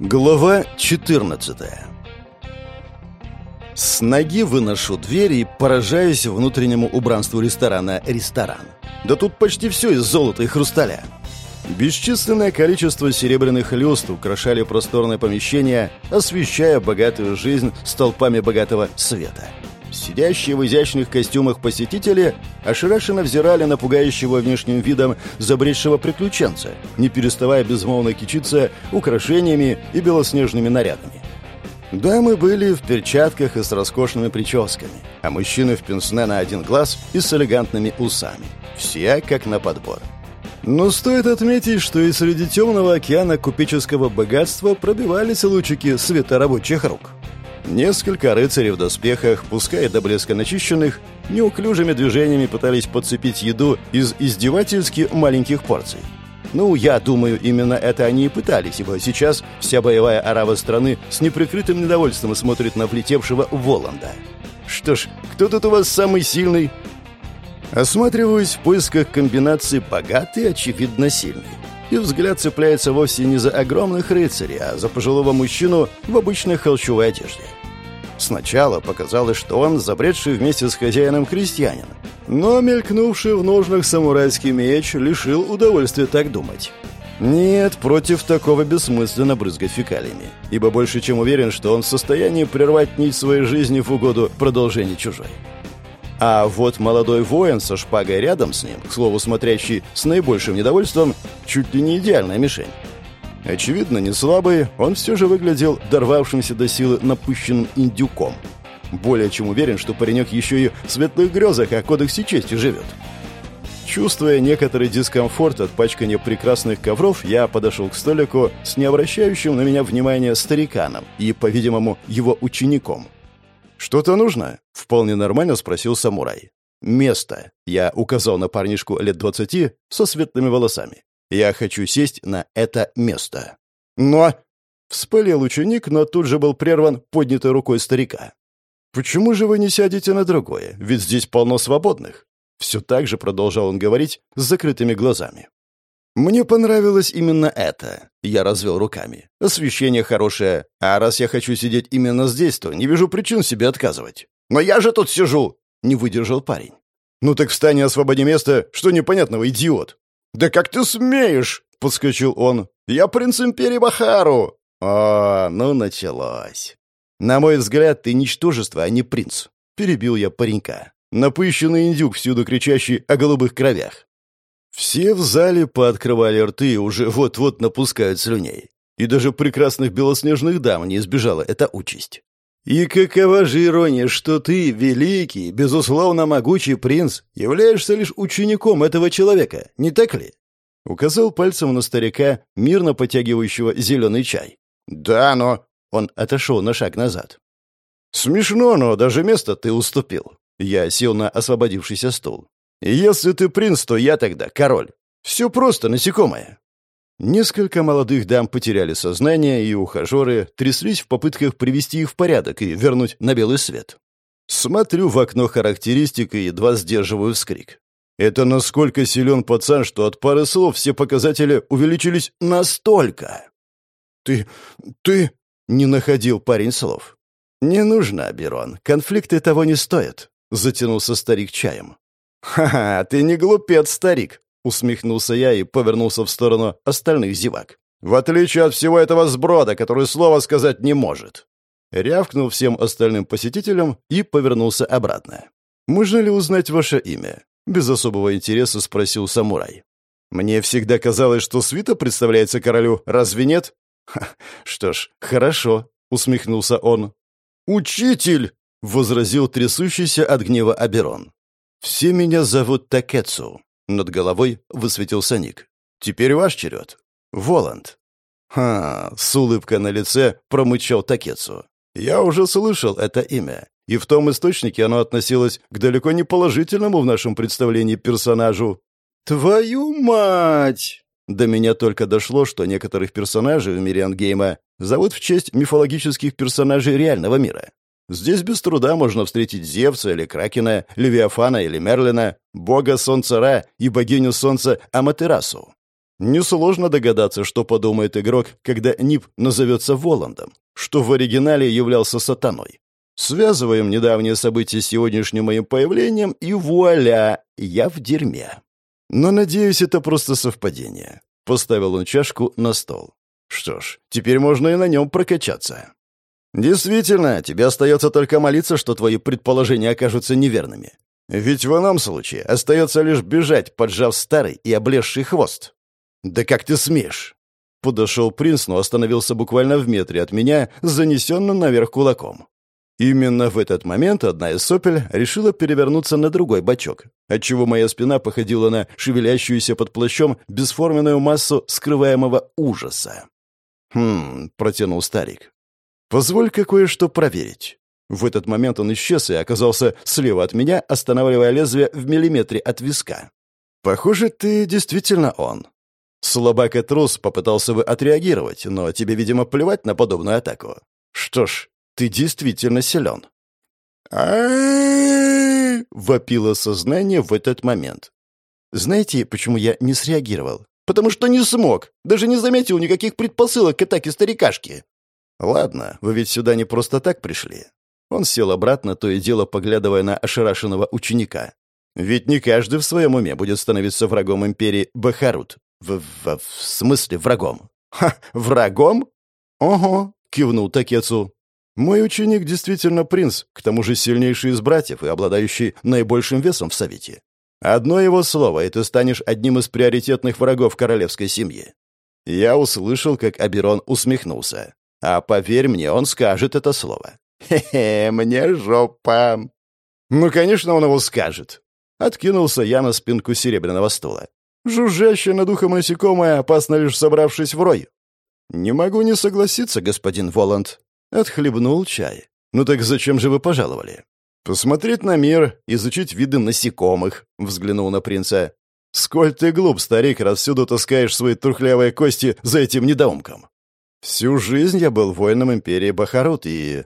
Глава 14 С ноги выношу дверь и поражаюсь внутреннему убранству ресторана «Ресторан». Да тут почти все из золота и хрусталя. Бесчисленное количество серебряных люстр украшали просторное помещение, освещая богатую жизнь столпами богатого света. Сидящие в изящных костюмах посетители ошарашенно взирали на пугающего внешним видом забредшего приключенца, не переставая безмолвно кичиться украшениями и белоснежными нарядами. Дамы были в перчатках и с роскошными прическами, а мужчины в пенсне на один глаз и с элегантными усами. Все как на подбор. Но стоит отметить, что и среди темного океана купеческого богатства пробивались лучики света рабочих рук. Несколько рыцарей в доспехах, пускай до блеска начищенных, неуклюжими движениями пытались подцепить еду из издевательски маленьких порций. Ну, я думаю, именно это они и пытались, ибо сейчас вся боевая арава страны с неприкрытым недовольством смотрит на влетевшего Воланда. Что ж, кто тут у вас самый сильный? Осматриваюсь в поисках комбинации богатый, очевидно, сильный. И взгляд цепляется вовсе не за огромных рыцарей, а за пожилого мужчину в обычной холщовой одежде. Сначала показалось, что он забредший вместе с хозяином крестьянин, но мелькнувший в ножнах самурайский меч лишил удовольствия так думать. Нет, против такого бессмысленно брызгать фекалиями, ибо больше чем уверен, что он в состоянии прервать нить своей жизни в угоду продолжения чужой. А вот молодой воин со шпагой рядом с ним, к слову, смотрящий с наибольшим недовольством, чуть ли не идеальная мишень. Очевидно, не слабый, он все же выглядел дорвавшимся до силы напыщенным индюком. Более чем уверен, что паренек еще и в светлых грезах о кодексе чести живет. Чувствуя некоторый дискомфорт от пачкания прекрасных ковров, я подошел к столику с необращающим на меня внимания стариканом и, по-видимому, его учеником. «Что-то нужно?» — вполне нормально спросил самурай. «Место». Я указал на парнишку лет двадцати со светлыми волосами. Я хочу сесть на это место». «Но...» — вспылил ученик, но тут же был прерван поднятой рукой старика. «Почему же вы не сядете на другое? Ведь здесь полно свободных». Все так же продолжал он говорить с закрытыми глазами. «Мне понравилось именно это», — я развел руками. «Освещение хорошее, а раз я хочу сидеть именно здесь, то не вижу причин себе отказывать». «Но я же тут сижу!» — не выдержал парень. «Ну так встань и освободи место, что непонятного, идиот!» «Да как ты смеешь?» — подскочил он. «Я принц империи Бахару!» «О, ну началось!» «На мой взгляд, ты ничтожество, а не принц», — перебил я паренька. Напыщенный индюк, всюду кричащий о голубых кровях. Все в зале пооткрывали рты и уже вот-вот напускают слюней. И даже прекрасных белоснежных дам не избежала эта участь. И какова же ирония, что ты, великий, безусловно могучий принц, являешься лишь учеником этого человека, не так ли? Указал пальцем на старика, мирно потягивающего зеленый чай. Да, но... Он отошел на шаг назад. Смешно, но даже место ты уступил. Я сел на освободившийся стул. Если ты принц, то я тогда король. Все просто, насекомое. Несколько молодых дам потеряли сознание, и ухажеры тряслись в попытках привести их в порядок и вернуть на белый свет. Смотрю в окно характеристик и едва сдерживаю вскрик. Это насколько силен пацан, что от пары слов все показатели увеличились настолько. «Ты... ты...» — не находил парень слов. «Не нужно, Берон. Конфликты того не стоят», — затянулся старик чаем. «Ха-ха, ты не глупец, старик. Усмехнулся я и повернулся в сторону остальных зевак. «В отличие от всего этого сброда, который слова сказать не может!» Рявкнул всем остальным посетителям и повернулся обратно. «Можно ли узнать ваше имя?» Без особого интереса спросил самурай. «Мне всегда казалось, что свита представляется королю, разве нет?» Ха, «Что ж, хорошо», — усмехнулся он. «Учитель!» — возразил трясущийся от гнева Аберон. «Все меня зовут Такецу. Над головой высветился ник. «Теперь ваш черед. Воланд». «Ха!» — с улыбкой на лице промычал Такецу. «Я уже слышал это имя, и в том источнике оно относилось к далеко не положительному в нашем представлении персонажу». «Твою мать!» До меня только дошло, что некоторых персонажей в мире Ангейма зовут в честь мифологических персонажей реального мира. Здесь без труда можно встретить Зевса или Кракена, Левиафана или Мерлина, бога солнца Ра и богиню солнца Аматерасу. Несложно догадаться, что подумает игрок, когда НИП назовется Воландом, что в оригинале являлся сатаной. Связываем недавние события с сегодняшним моим появлением, и вуаля, я в дерьме. Но, надеюсь, это просто совпадение. Поставил он чашку на стол. Что ж, теперь можно и на нем прокачаться. Действительно, тебе остается только молиться, что твои предположения окажутся неверными. Ведь в ином случае остается лишь бежать, поджав старый и облезший хвост. «Да как ты смеешь?» Подошел принц, но остановился буквально в метре от меня, занесенным наверх кулаком. Именно в этот момент одна из сопель решила перевернуться на другой бочок, отчего моя спина походила на шевелящуюся под плащом бесформенную массу скрываемого ужаса. «Хм», — протянул старик. «Позволь-ка кое-что проверить». В этот момент он исчез и оказался слева от меня, останавливая лезвие в миллиметре от виска. «Похоже, ты действительно он». Слабак и трус попытался бы отреагировать, но тебе, видимо, плевать на подобную атаку. Что ж, ты действительно силен. вопило сознание в этот момент. Знаете, почему я не среагировал? Потому что не смог. Даже не заметил никаких предпосылок к атаке старикашки. Ладно, вы ведь сюда не просто так пришли. Он сел обратно, то и дело поглядывая на ошарашенного ученика. Ведь не каждый в своем уме будет становиться врагом империи Бахарут. В, в, в смысле врагом? Ха, врагом? Ого, кивнул Такецу. Мой ученик действительно принц, к тому же сильнейший из братьев и обладающий наибольшим весом в Совете. Одно его слово, и ты станешь одним из приоритетных врагов королевской семьи. Я услышал, как Аберон усмехнулся. А поверь мне, он скажет это слово. «Хе-хе, мне жопа!» «Ну, конечно, он его скажет!» Откинулся я на спинку серебряного стула. «Жужжащее над ухом насекомое опасно лишь собравшись в рой». «Не могу не согласиться, господин Воланд». Отхлебнул чай. «Ну так зачем же вы пожаловали?» «Посмотреть на мир, изучить виды насекомых», — взглянул на принца. «Сколь ты глуп, старик, раз всюду таскаешь свои трухлявые кости за этим недоумком. Всю жизнь я был воином империи Бахарут и...»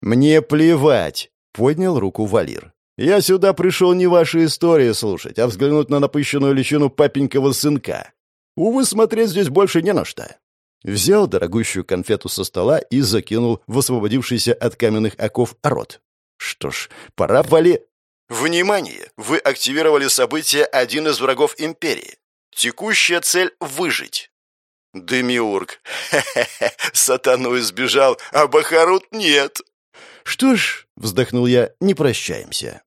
«Мне плевать!» — поднял руку Валир. «Я сюда пришел не ваши истории слушать, а взглянуть на напыщенную личину папенького сынка. Увы, смотреть здесь больше не на что». Взял дорогущую конфету со стола и закинул в освободившийся от каменных оков рот. «Что ж, пора вали...» «Внимание! Вы активировали событие «Один из врагов Империи». Текущая цель — выжить. Демиург. Сатану избежал, а Бахарут нет. «Что ж», — вздохнул я, — «не прощаемся».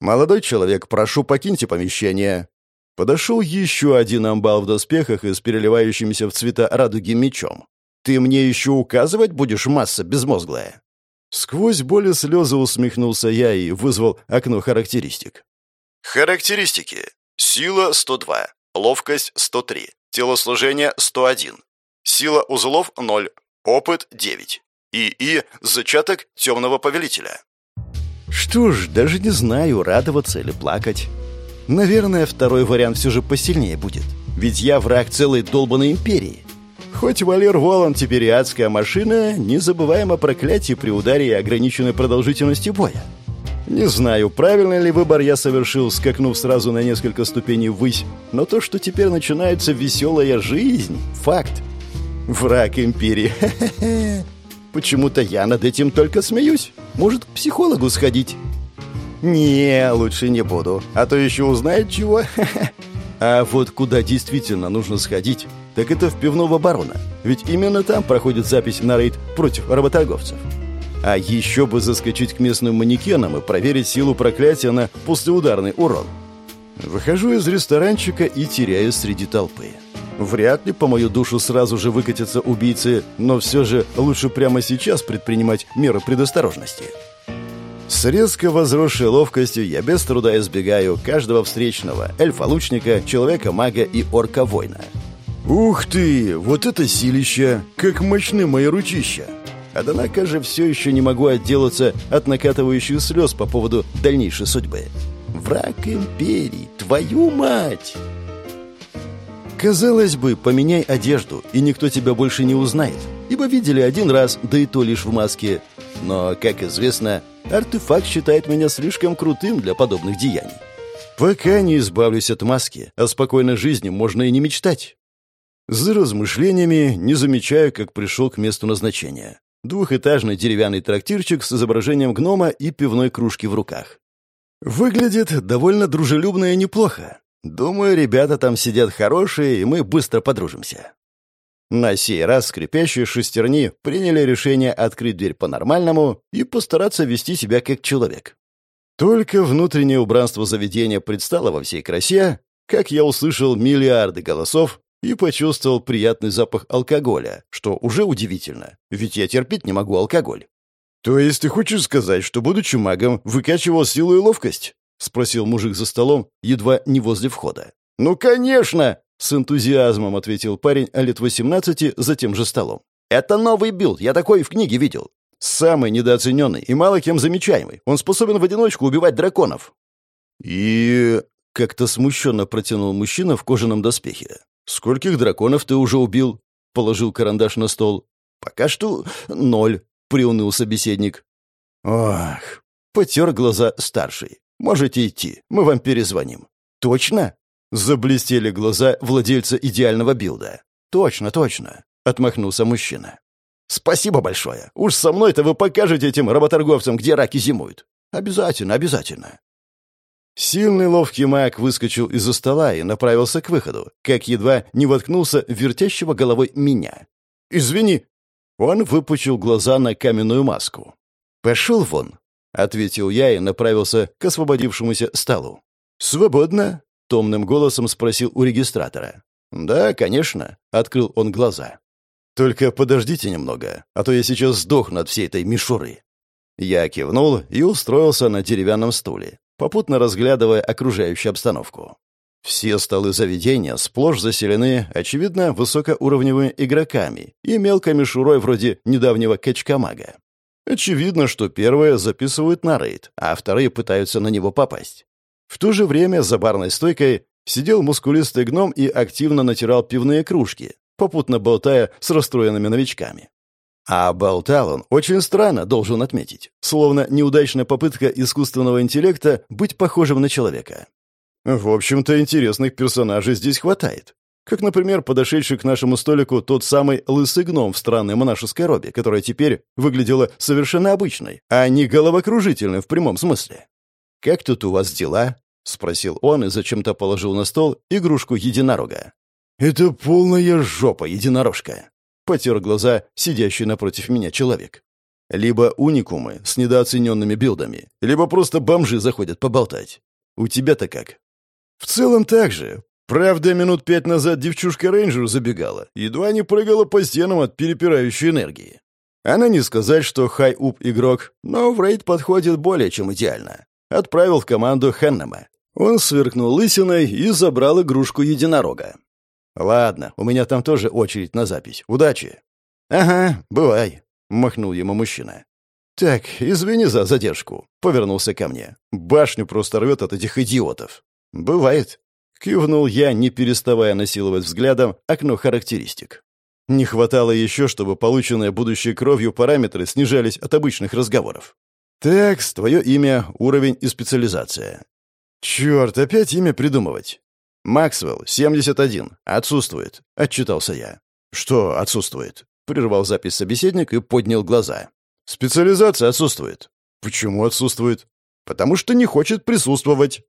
«Молодой человек, прошу, покиньте помещение». Подошел еще один амбал в доспехах и с переливающимся в цвета радуги мечом. «Ты мне еще указывать будешь, масса безмозглая?» Сквозь боль и слезы усмехнулся я и вызвал окно характеристик. Характеристики. Сила 102, ловкость 103, телосложение 101, сила узлов 0, опыт 9. ИИ – зачаток темного повелителя. Что ж, даже не знаю, радоваться или плакать. Наверное, второй вариант все же посильнее будет. Ведь я враг целой долбанной империи. Хоть Валер Волан теперь адская машина, не забываем о проклятии при ударе и ограниченной продолжительности боя. Не знаю, правильный ли выбор я совершил, скакнув сразу на несколько ступеней ввысь, но то, что теперь начинается веселая жизнь – факт. Враг империи. Почему-то я над этим только смеюсь. Может, к психологу сходить? Не, лучше не буду. А то еще узнает чего. А вот куда действительно нужно сходить, так это в пивного барона. Ведь именно там проходит запись на рейд против работорговцев. А еще бы заскочить к местным манекенам и проверить силу проклятия на послеударный урон. Выхожу из ресторанчика и теряюсь среди толпы. Вряд ли по мою душу сразу же выкатятся убийцы, но все же лучше прямо сейчас предпринимать меры предосторожности. С резко возросшей ловкостью я без труда избегаю каждого встречного эльфа-лучника, человека-мага и орка-воина. Ух ты, вот это силище, как мощны мои ручища! Однако же все еще не могу отделаться от накатывающих слез по поводу дальнейшей судьбы. Враг империи, твою мать! Казалось бы, поменяй одежду, и никто тебя больше не узнает, ибо видели один раз, да и то лишь в маске. Но, как известно, артефакт считает меня слишком крутым для подобных деяний. Пока не избавлюсь от маски, о спокойной жизни можно и не мечтать. За размышлениями не замечаю, как пришел к месту назначения. Двухэтажный деревянный трактирчик с изображением гнома и пивной кружки в руках. Выглядит довольно дружелюбно и неплохо. Думаю, ребята там сидят хорошие, и мы быстро подружимся. На сей раз скрипящие шестерни приняли решение открыть дверь по-нормальному и постараться вести себя как человек. Только внутреннее убранство заведения предстало во всей красе, как я услышал миллиарды голосов и почувствовал приятный запах алкоголя, что уже удивительно, ведь я терпеть не могу алкоголь. «То есть ты хочешь сказать, что, будучи магом, выкачивал силу и ловкость?» — спросил мужик за столом, едва не возле входа. «Ну, конечно!» — с энтузиазмом ответил парень лет 18 за тем же столом. «Это новый билд, я такой в книге видел. Самый недооцененный и мало кем замечаемый. Он способен в одиночку убивать драконов». «И...» — как-то смущенно протянул мужчина в кожаном доспехе. «Скольких драконов ты уже убил?» — положил карандаш на стол. «Пока что ноль», — приуныл собеседник. «Ох!» — потер глаза старший. «Можете идти, мы вам перезвоним». «Точно?» — заблестели глаза владельца идеального билда. «Точно, точно», — отмахнулся мужчина. «Спасибо большое. Уж со мной-то вы покажете этим работорговцам, где раки зимуют. Обязательно, обязательно». Сильный ловкий маг выскочил из-за стола и направился к выходу, как едва не воткнулся вертящего головой меня. «Извини». Он выпучил глаза на каменную маску. «Пошел вон», — ответил я и направился к освободившемуся столу. «Свободно?» — томным голосом спросил у регистратора. «Да, конечно», — открыл он глаза. «Только подождите немного, а то я сейчас сдохну от всей этой мишуры». Я кивнул и устроился на деревянном стуле, попутно разглядывая окружающую обстановку. Все столы заведения сплошь заселены, очевидно, высокоуровневыми игроками и мелкой мишурой вроде недавнего качкамага. Очевидно, что первые записывают на рейд, а вторые пытаются на него попасть. В то же время за барной стойкой сидел мускулистый гном и активно натирал пивные кружки, попутно болтая с расстроенными новичками. А болтал он очень странно, должен отметить, словно неудачная попытка искусственного интеллекта быть похожим на человека. В общем-то, интересных персонажей здесь хватает. Как, например, подошедший к нашему столику тот самый лысый гном в странной монашеской робе, которая теперь выглядела совершенно обычной, а не головокружительной в прямом смысле. «Как тут у вас дела?» — спросил он и зачем-то положил на стол игрушку единорога. «Это полная жопа, единорожка!» — потер глаза сидящий напротив меня человек. «Либо уникумы с недооцененными билдами, либо просто бомжи заходят поболтать. У тебя-то как?» «В целом так же. Правда, минут пять назад девчушка-рейнджер забегала, едва не прыгала по стенам от перепирающей энергии. Она не сказать, что хай-уп игрок, но в рейд подходит более чем идеально. Отправил в команду Хеннема. Он сверкнул лысиной и забрал игрушку единорога. «Ладно, у меня там тоже очередь на запись. Удачи!» «Ага, бывай», — махнул ему мужчина. «Так, извини за задержку», — повернулся ко мне. «Башню просто рвет от этих идиотов». «Бывает», — кивнул я, не переставая насиловать взглядом окно характеристик. Не хватало еще, чтобы полученные будущей кровью параметры снижались от обычных разговоров. «Так, твое имя, уровень и специализация». «Черт, опять имя придумывать. «Максвелл, 71. Отсутствует», — отчитался я. «Что отсутствует?» — прервал запись собеседник и поднял глаза. «Специализация отсутствует». «Почему отсутствует?» «Потому что не хочет присутствовать».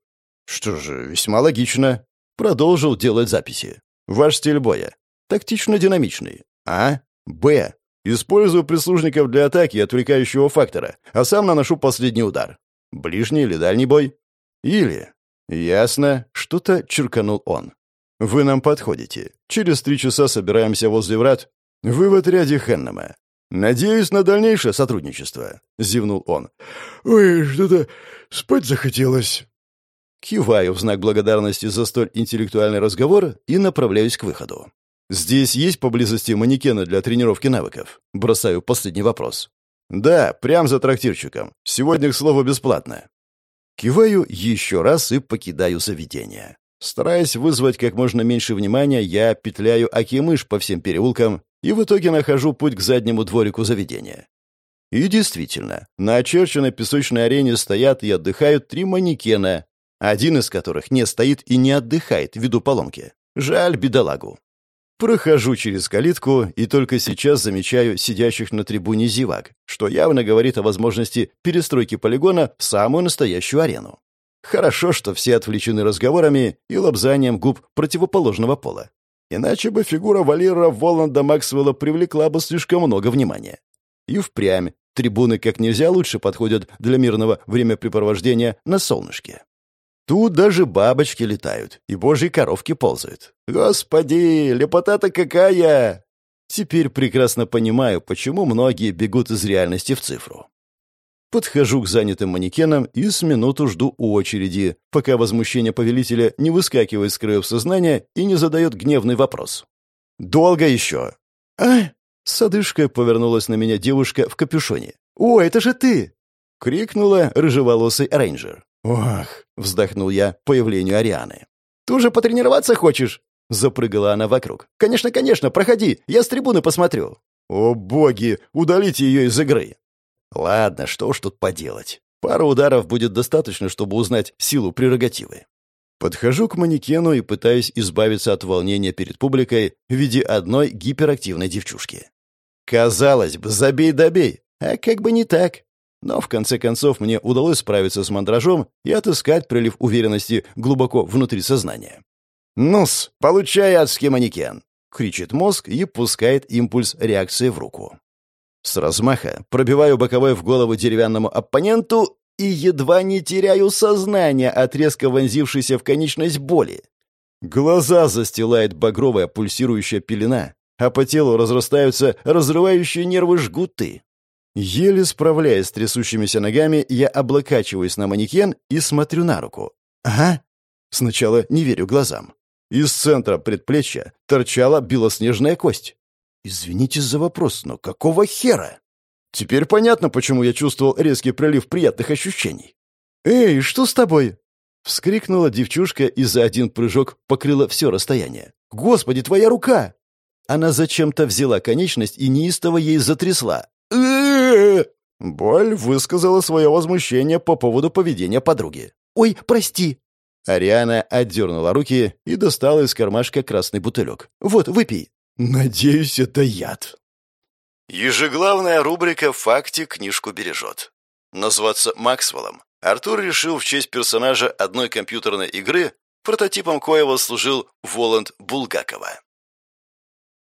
«Что же, весьма логично». Продолжил делать записи. «Ваш стиль боя. Тактично-динамичный. А. Б. Использую прислужников для атаки отвлекающего фактора, а сам наношу последний удар. Ближний или дальний бой? Или «Ясно. Что-то черканул он. Вы нам подходите. Через три часа собираемся возле врат. Вы в отряде Хеннема. Надеюсь на дальнейшее сотрудничество», — зевнул он. «Ой, что-то спать захотелось». Киваю в знак благодарности за столь интеллектуальный разговор и направляюсь к выходу. «Здесь есть поблизости манекены для тренировки навыков?» Бросаю последний вопрос. «Да, прям за трактирчиком. Сегодня, к слову, бесплатно». Киваю еще раз и покидаю заведение. Стараясь вызвать как можно меньше внимания, я петляю аки-мышь по всем переулкам и в итоге нахожу путь к заднему дворику заведения. И действительно, на очерченной песочной арене стоят и отдыхают три манекена, один из которых не стоит и не отдыхает ввиду поломки. Жаль бедолагу. Прохожу через калитку и только сейчас замечаю сидящих на трибуне зевак, что явно говорит о возможности перестройки полигона в самую настоящую арену. Хорошо, что все отвлечены разговорами и лобзанием губ противоположного пола. Иначе бы фигура Валера Воланда Максвелла привлекла бы слишком много внимания. И впрямь трибуны как нельзя лучше подходят для мирного времяпрепровождения на солнышке. Тут даже бабочки летают, и божьи коровки ползают. Господи, лепота-то какая! Теперь прекрасно понимаю, почему многие бегут из реальности в цифру. Подхожу к занятым манекенам и с минуту жду очереди, пока возмущение повелителя не выскакивает с краев сознания и не задает гневный вопрос. «Долго еще?» «А?» С одышкой повернулась на меня девушка в капюшоне. «О, это же ты!» — крикнула рыжеволосый рейнджер. «Ох!» — вздохнул я появлению Арианы. «Ты уже потренироваться хочешь?» — запрыгала она вокруг. «Конечно, конечно, проходи, я с трибуны посмотрю». «О боги, удалите ее из игры!» «Ладно, что ж тут поделать. Пару ударов будет достаточно, чтобы узнать силу прерогативы». Подхожу к манекену и пытаюсь избавиться от волнения перед публикой в виде одной гиперактивной девчушки. Казалось бы, забей-добей, а как бы не так. Но в конце концов мне удалось справиться с мандражом и отыскать прилив уверенности глубоко внутри сознания. «Ну-с, получай адский манекен!» — кричит мозг и пускает импульс реакции в руку. С размаха пробиваю боковой в голову деревянному оппоненту и едва не теряю сознание от резко вонзившейся в конечность боли. Глаза застилает багровая пульсирующая пелена, а по телу разрастаются разрывающие нервы жгуты. Еле справляясь с трясущимися ногами, я облокачиваюсь на манекен и смотрю на руку. Ага. Сначала не верю глазам. Из центра предплечья торчала белоснежная кость. Извините за вопрос, но какого хера? Теперь понятно, почему я чувствовал резкий прилив приятных ощущений. «Эй, что с тобой?» Вскрикнула девчушка и за один прыжок покрыла все расстояние. «Господи, твоя рука!» Она зачем-то взяла конечность и неистово ей затрясла. Боль высказала свое возмущение по поводу поведения подруги. «Ой, прости!» Ариана отдернула руки и достала из кармашка красный бутылек. «Вот, выпей!» «Надеюсь, это яд!» Ежеглавная рубрика «В факте книжку бережет». Назваться Максвеллом Артур решил в честь персонажа одной компьютерной игры, прототипом коего служил Воланд Булгакова.